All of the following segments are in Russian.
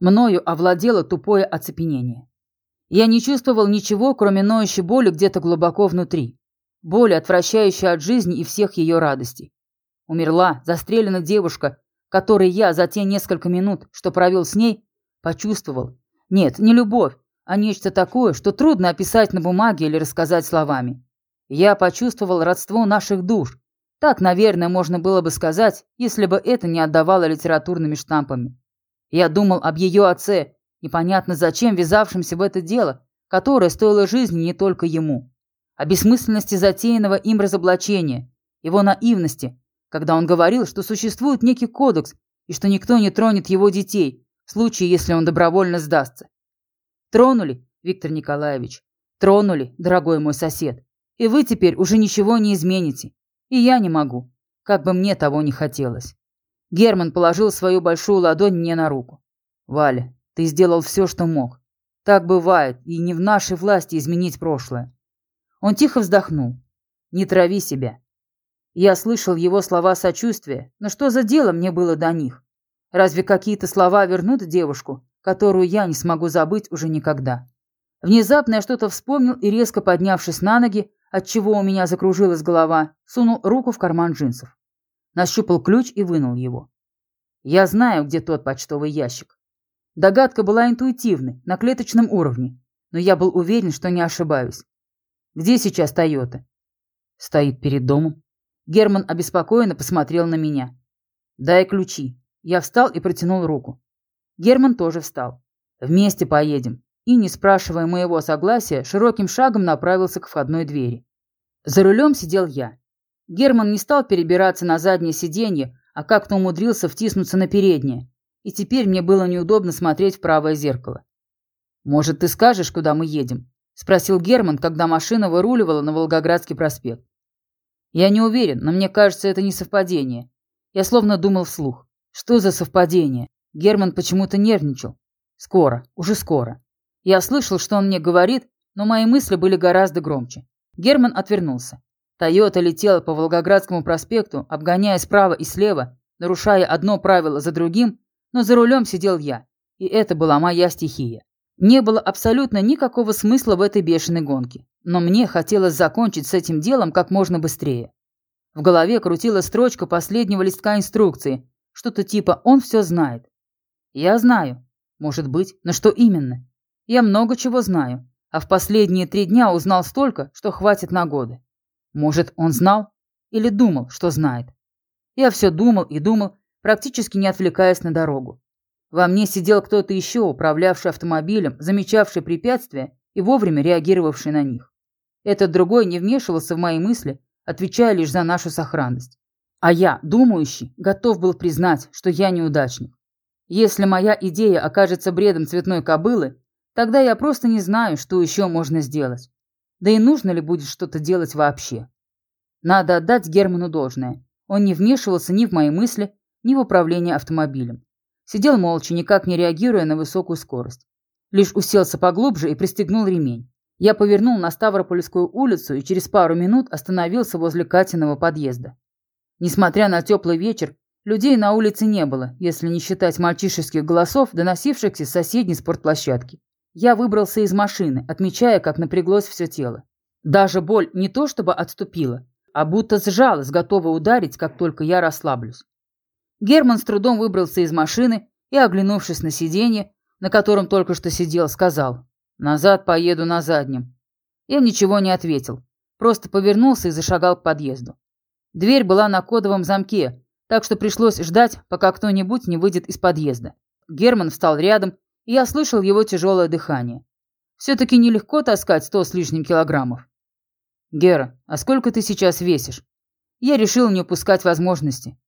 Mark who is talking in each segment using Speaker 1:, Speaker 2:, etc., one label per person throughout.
Speaker 1: Мною овладело тупое оцепенение. Я не чувствовал ничего, кроме ноющей боли где-то глубоко внутри. Боли, отвращающей от жизни и всех ее радостей. Умерла, застрелена девушка, которой я за те несколько минут, что провел с ней, почувствовал. Нет, не любовь, а нечто такое, что трудно описать на бумаге или рассказать словами. Я почувствовал родство наших душ. Так, наверное, можно было бы сказать, если бы это не отдавало литературными штампами. Я думал об ее отце, непонятно зачем ввязавшемся в это дело, которое стоило жизни не только ему. О бессмысленности затеянного им разоблачения, его наивности, когда он говорил, что существует некий кодекс и что никто не тронет его детей, в случае, если он добровольно сдастся. Тронули, Виктор Николаевич, тронули, дорогой мой сосед. И вы теперь уже ничего не измените. И я не могу, как бы мне того не хотелось. Герман положил свою большую ладонь мне на руку. «Валя, ты сделал все, что мог. Так бывает, и не в нашей власти изменить прошлое». Он тихо вздохнул. «Не трави себя». Я слышал его слова сочувствия, но что за дело мне было до них? Разве какие-то слова вернут девушку, которую я не смогу забыть уже никогда? Внезапно я что-то вспомнил и, резко поднявшись на ноги, отчего у меня закружилась голова, сунул руку в карман джинсов. Нащупал ключ и вынул его. Я знаю, где тот почтовый ящик. Догадка была интуитивной, на клеточном уровне, но я был уверен, что не ошибаюсь. Где сейчас Тойота? Стоит перед домом. Герман обеспокоенно посмотрел на меня. Дай ключи. Я встал и протянул руку. Герман тоже встал. Вместе поедем и, не спрашивая моего согласия, широким шагом направился к входной двери. За рулем сидел я. Герман не стал перебираться на заднее сиденье, а как-то умудрился втиснуться на переднее, и теперь мне было неудобно смотреть в правое зеркало. «Может, ты скажешь, куда мы едем?» – спросил Герман, когда машина выруливала на Волгоградский проспект. «Я не уверен, но мне кажется, это не совпадение. Я словно думал вслух. Что за совпадение?» Герман почему-то нервничал. «Скоро, уже скоро». Я слышал, что он мне говорит, но мои мысли были гораздо громче. Герман отвернулся. Тойота летела по Волгоградскому проспекту, обгоняя справа и слева, нарушая одно правило за другим, но за рулем сидел я, и это была моя стихия. Не было абсолютно никакого смысла в этой бешеной гонке, но мне хотелось закончить с этим делом как можно быстрее. В голове крутила строчка последнего листка инструкции, что-то типа «он все знает». Я знаю. Может быть, но что именно? Я много чего знаю, а в последние три дня узнал столько, что хватит на годы. Может, он знал или думал, что знает. Я все думал и думал, практически не отвлекаясь на дорогу. Во мне сидел кто-то еще, управлявший автомобилем, замечавший препятствия и вовремя реагировавший на них. Этот другой не вмешивался в мои мысли, отвечая лишь за нашу сохранность. А я, думающий, готов был признать, что я неудачник. Если моя идея окажется бредом цветной кобылы, Тогда я просто не знаю, что еще можно сделать. Да и нужно ли будет что-то делать вообще. Надо отдать Герману должное. Он не вмешивался ни в мои мысли, ни в управление автомобилем. Сидел молча, никак не реагируя на высокую скорость. Лишь уселся поглубже и пристегнул ремень. Я повернул на Ставропольскую улицу и через пару минут остановился возле Катиного подъезда. Несмотря на теплый вечер, людей на улице не было, если не считать мальчишеских голосов, доносившихся с соседней спортплощадки. Я выбрался из машины, отмечая, как напряглось все тело. Даже боль не то чтобы отступила, а будто сжалась, готова ударить, как только я расслаблюсь. Герман с трудом выбрался из машины и, оглянувшись на сиденье, на котором только что сидел, сказал «Назад поеду на заднем». Я ничего не ответил, просто повернулся и зашагал к подъезду. Дверь была на кодовом замке, так что пришлось ждать, пока кто-нибудь не выйдет из подъезда. Герман встал рядом я слышал его тяжелое дыхание. Все-таки нелегко таскать сто с лишним килограммов. «Гера, а сколько ты сейчас весишь?» Я решил не упускать возможности.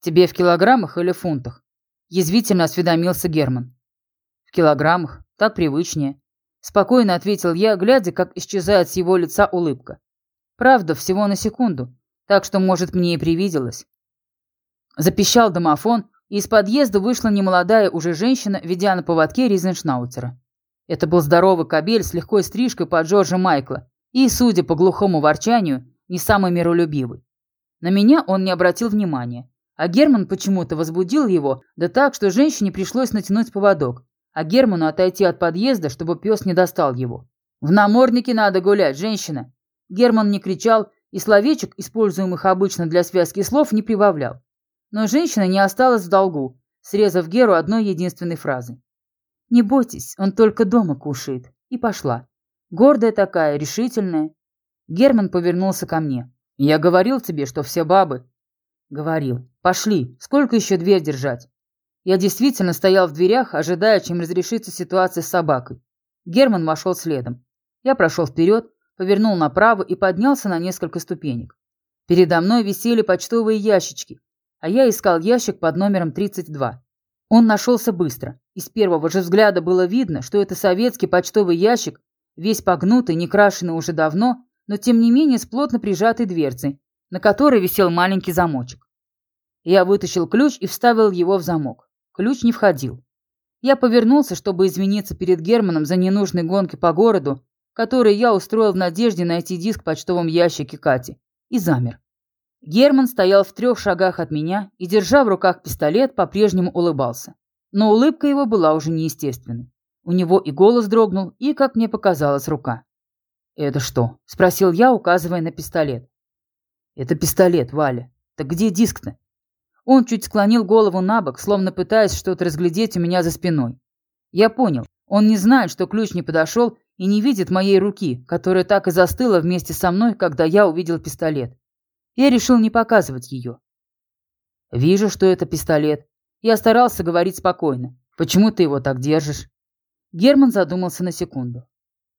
Speaker 1: «Тебе в килограммах или фунтах?» Язвительно осведомился Герман. «В килограммах, так привычнее», – спокойно ответил я, глядя, как исчезает с его лица улыбка. «Правда, всего на секунду, так что, может, мне и привиделось». Запищал домофон, из подъезда вышла немолодая уже женщина, ведя на поводке Ризеншнауцера. Это был здоровый кобель с легкой стрижкой под Джорджа Майкла и, судя по глухому ворчанию, не самый миролюбивый. На меня он не обратил внимания, А Герман почему-то возбудил его, да так, что женщине пришлось натянуть поводок, а Герману отойти от подъезда, чтобы пес не достал его. «В наморднике надо гулять, женщина!» Герман не кричал и словечек, используемых обычно для связки слов, не прибавлял. Но женщина не осталась в долгу, срезав Геру одной единственной фразой. «Не бойтесь, он только дома кушает». И пошла. Гордая такая, решительная. Герман повернулся ко мне. «Я говорил тебе, что все бабы...» «Говорил. Пошли. Сколько еще дверь держать?» Я действительно стоял в дверях, ожидая, чем разрешится ситуация с собакой. Герман вошел следом. Я прошел вперед, повернул направо и поднялся на несколько ступенек. Передо мной висели почтовые ящички, а я искал ящик под номером 32. Он нашелся быстро, и с первого же взгляда было видно, что это советский почтовый ящик, весь погнутый, не крашеный уже давно, но тем не менее с плотно прижатой дверцей, на которой висел маленький замочек. Я вытащил ключ и вставил его в замок. Ключ не входил. Я повернулся, чтобы извиниться перед Германом за ненужные гонки по городу, которые я устроил в надежде найти диск в почтовом ящике Кати, и замер. Герман стоял в трех шагах от меня и, держа в руках пистолет, по-прежнему улыбался. Но улыбка его была уже неестественной. У него и голос дрогнул, и, как мне показалось, рука. «Это что?» – спросил я, указывая на пистолет. «Это пистолет, Валя. Так где диск-то?» Он чуть склонил голову на бок, словно пытаясь что-то разглядеть у меня за спиной. Я понял. Он не знает, что ключ не подошел и не видит моей руки, которая так и застыла вместе со мной, когда я увидел пистолет. Я решил не показывать ее. Вижу, что это пистолет. Я старался говорить спокойно. Почему ты его так держишь? Герман задумался на секунду.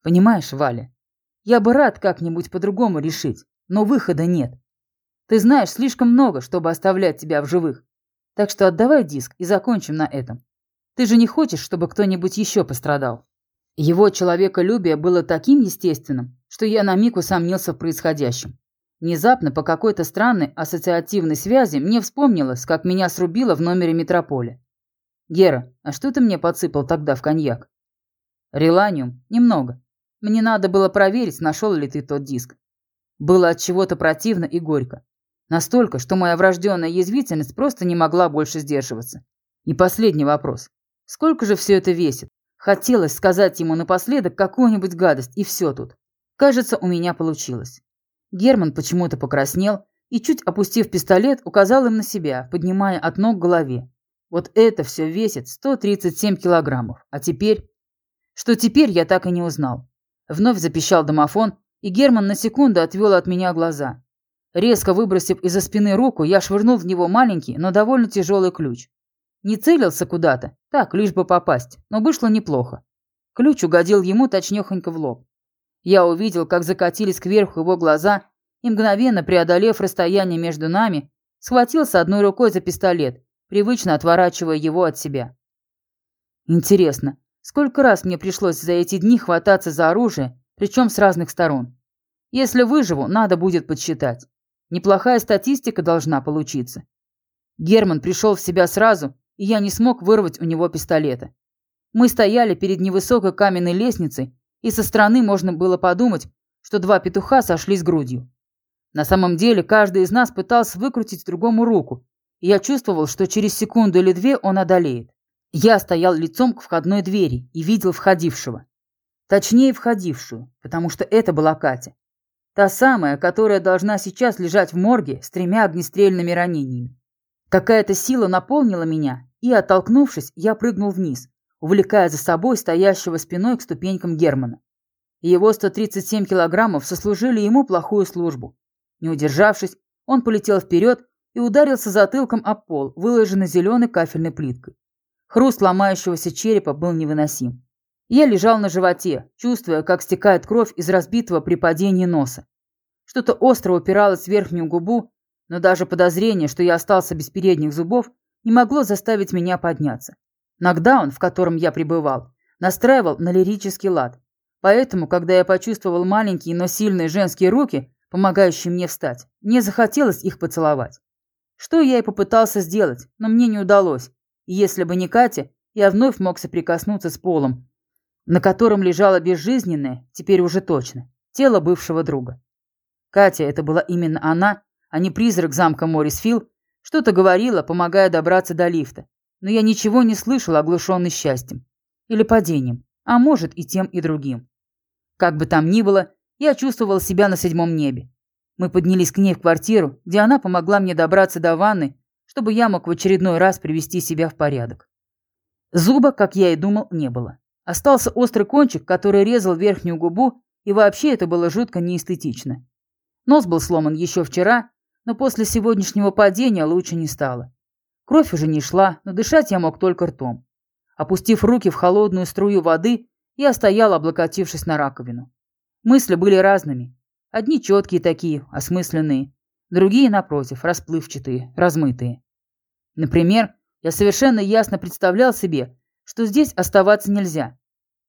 Speaker 1: Понимаешь, Валя, я бы рад как-нибудь по-другому решить, но выхода нет. Ты знаешь слишком много, чтобы оставлять тебя в живых. Так что отдавай диск и закончим на этом. Ты же не хочешь, чтобы кто-нибудь еще пострадал. Его человеколюбие было таким естественным, что я на миг усомнился в происходящем. Внезапно, по какой-то странной ассоциативной связи, мне вспомнилось, как меня срубило в номере метрополя. «Гера, а что ты мне подсыпал тогда в коньяк?» «Реланиум. Немного. Мне надо было проверить, нашел ли ты тот диск. Было от чего-то противно и горько. Настолько, что моя врожденная язвительность просто не могла больше сдерживаться. И последний вопрос. Сколько же все это весит? Хотелось сказать ему напоследок какую-нибудь гадость, и все тут. Кажется, у меня получилось. Герман почему-то покраснел и, чуть опустив пистолет, указал им на себя, поднимая от ног к голове. Вот это все весит 137 килограммов. А теперь... Что теперь, я так и не узнал. Вновь запищал домофон, и Герман на секунду отвел от меня глаза. Резко выбросив из-за спины руку, я швырнул в него маленький, но довольно тяжелый ключ. Не целился куда-то, так, лишь бы попасть, но вышло неплохо. Ключ угодил ему точнёхонько в лоб. Я увидел, как закатились кверху его глаза, и мгновенно преодолев расстояние между нами, схватился одной рукой за пистолет, привычно отворачивая его от себя. Интересно, сколько раз мне пришлось за эти дни хвататься за оружие, причем с разных сторон. Если выживу, надо будет подсчитать. Неплохая статистика должна получиться. Герман пришел в себя сразу, и я не смог вырвать у него пистолета. Мы стояли перед невысокой каменной лестницей, и со стороны можно было подумать, что два петуха сошлись грудью. На самом деле, каждый из нас пытался выкрутить другому руку, и я чувствовал, что через секунду или две он одолеет. Я стоял лицом к входной двери и видел входившего. Точнее, входившую, потому что это была Катя. Та самая, которая должна сейчас лежать в морге с тремя огнестрельными ранениями. Какая-то сила наполнила меня, и, оттолкнувшись, я прыгнул вниз, увлекая за собой стоящего спиной к ступенькам Германа. Его 137 килограммов сослужили ему плохую службу. Не удержавшись, он полетел вперед и ударился затылком об пол, выложенный зеленой кафельной плиткой. Хруст ломающегося черепа был невыносим. Я лежал на животе, чувствуя, как стекает кровь из разбитого при падении носа. Что-то остро упиралось в верхнюю губу, но даже подозрение, что я остался без передних зубов, не могло заставить меня подняться. Нокдаун, в котором я пребывал, настраивал на лирический лад. Поэтому, когда я почувствовал маленькие, но сильные женские руки, помогающие мне встать, мне захотелось их поцеловать. Что я и попытался сделать, но мне не удалось. И если бы не Катя, я вновь мог соприкоснуться с полом, на котором лежало безжизненное, теперь уже точно, тело бывшего друга. Катя, это была именно она, а не призрак замка Моррисфилл, Что-то говорила, помогая добраться до лифта. Но я ничего не слышал, оглушенный счастьем. Или падением. А может и тем, и другим. Как бы там ни было, я чувствовал себя на седьмом небе. Мы поднялись к ней в квартиру, где она помогла мне добраться до ванны, чтобы я мог в очередной раз привести себя в порядок. Зуба, как я и думал, не было. Остался острый кончик, который резал верхнюю губу, и вообще это было жутко неэстетично. Нос был сломан еще вчера, но после сегодняшнего падения лучше не стало. Кровь уже не шла, но дышать я мог только ртом. Опустив руки в холодную струю воды, я стоял, облокотившись на раковину. Мысли были разными. Одни четкие такие, осмысленные, другие, напротив, расплывчатые, размытые. Например, я совершенно ясно представлял себе, что здесь оставаться нельзя.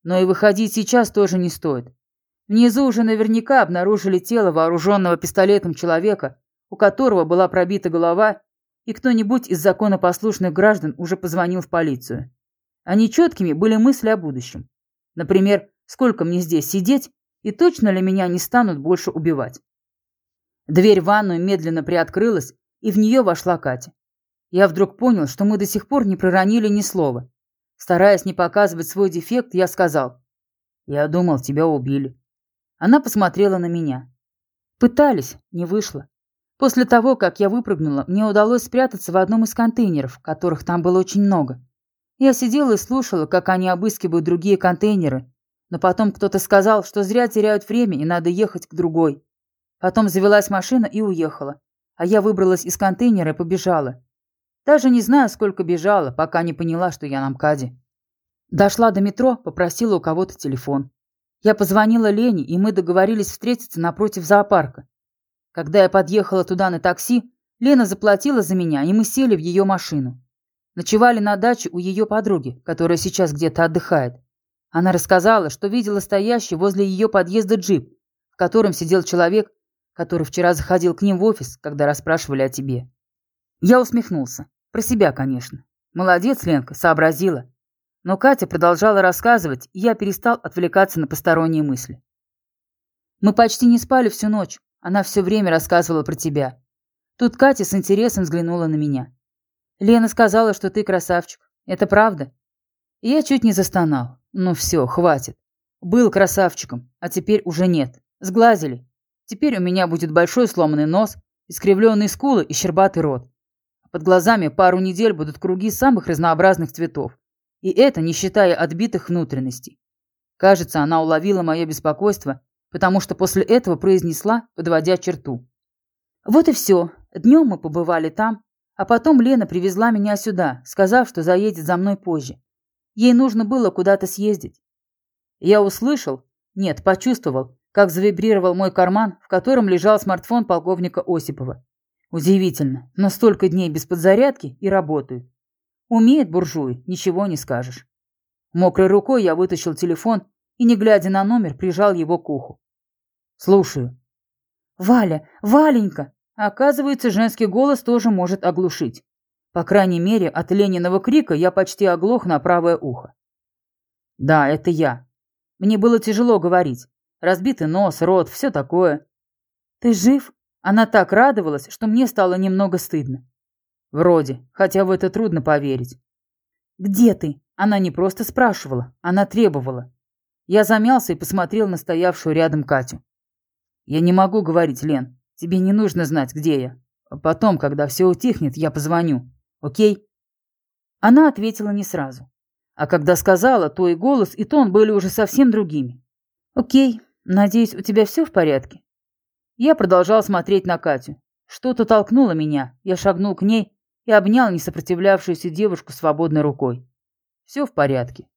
Speaker 1: Но и выходить сейчас тоже не стоит. Внизу уже наверняка обнаружили тело вооруженного пистолетом человека, у которого была пробита голова, и кто-нибудь из законопослушных граждан уже позвонил в полицию. А нечеткими были мысли о будущем. Например, сколько мне здесь сидеть, и точно ли меня не станут больше убивать. Дверь в ванную медленно приоткрылась, и в нее вошла Катя. Я вдруг понял, что мы до сих пор не проронили ни слова. Стараясь не показывать свой дефект, я сказал, «Я думал, тебя убили». Она посмотрела на меня. Пытались, не вышло. После того, как я выпрыгнула, мне удалось спрятаться в одном из контейнеров, которых там было очень много. Я сидела и слушала, как они обыскивают другие контейнеры, но потом кто-то сказал, что зря теряют время и надо ехать к другой. Потом завелась машина и уехала, а я выбралась из контейнера и побежала. Даже не знаю, сколько бежала, пока не поняла, что я на МКАДе. Дошла до метро, попросила у кого-то телефон. Я позвонила Лене, и мы договорились встретиться напротив зоопарка. Когда я подъехала туда на такси, Лена заплатила за меня, и мы сели в ее машину. Ночевали на даче у ее подруги, которая сейчас где-то отдыхает. Она рассказала, что видела стоящий возле ее подъезда джип, в котором сидел человек, который вчера заходил к ним в офис, когда расспрашивали о тебе. Я усмехнулся. Про себя, конечно. Молодец, Ленка, сообразила. Но Катя продолжала рассказывать, и я перестал отвлекаться на посторонние мысли. Мы почти не спали всю ночь. Она все время рассказывала про тебя. Тут Катя с интересом взглянула на меня. Лена сказала, что ты красавчик. Это правда? Я чуть не застонал. Ну все, хватит. Был красавчиком, а теперь уже нет. Сглазили. Теперь у меня будет большой сломанный нос, искривленные скулы и щербатый рот. Под глазами пару недель будут круги самых разнообразных цветов. И это не считая отбитых внутренностей. Кажется, она уловила мое беспокойство потому что после этого произнесла, подводя черту. Вот и все. Днем мы побывали там, а потом Лена привезла меня сюда, сказав, что заедет за мной позже. Ей нужно было куда-то съездить. Я услышал, нет, почувствовал, как завибрировал мой карман, в котором лежал смартфон полковника Осипова. Удивительно, но столько дней без подзарядки и работают. Умеет буржуй, ничего не скажешь. Мокрой рукой я вытащил телефон и, не глядя на номер, прижал его к уху. «Слушаю». «Валя! Валенька!» Оказывается, женский голос тоже может оглушить. По крайней мере, от Лениного крика я почти оглох на правое ухо. «Да, это я. Мне было тяжело говорить. Разбитый нос, рот, все такое». «Ты жив?» Она так радовалась, что мне стало немного стыдно. Вроде, хотя в это трудно поверить. «Где ты?» Она не просто спрашивала, она требовала. Я замялся и посмотрел на стоявшую рядом Катю. «Я не могу говорить, Лен. Тебе не нужно знать, где я. Потом, когда все утихнет, я позвоню. Окей?» Она ответила не сразу. А когда сказала, то и голос, и тон были уже совсем другими. «Окей. Надеюсь, у тебя все в порядке?» Я продолжал смотреть на Катю. Что-то толкнуло меня. Я шагнул к ней и обнял несопротивлявшуюся девушку свободной рукой. «Все в порядке.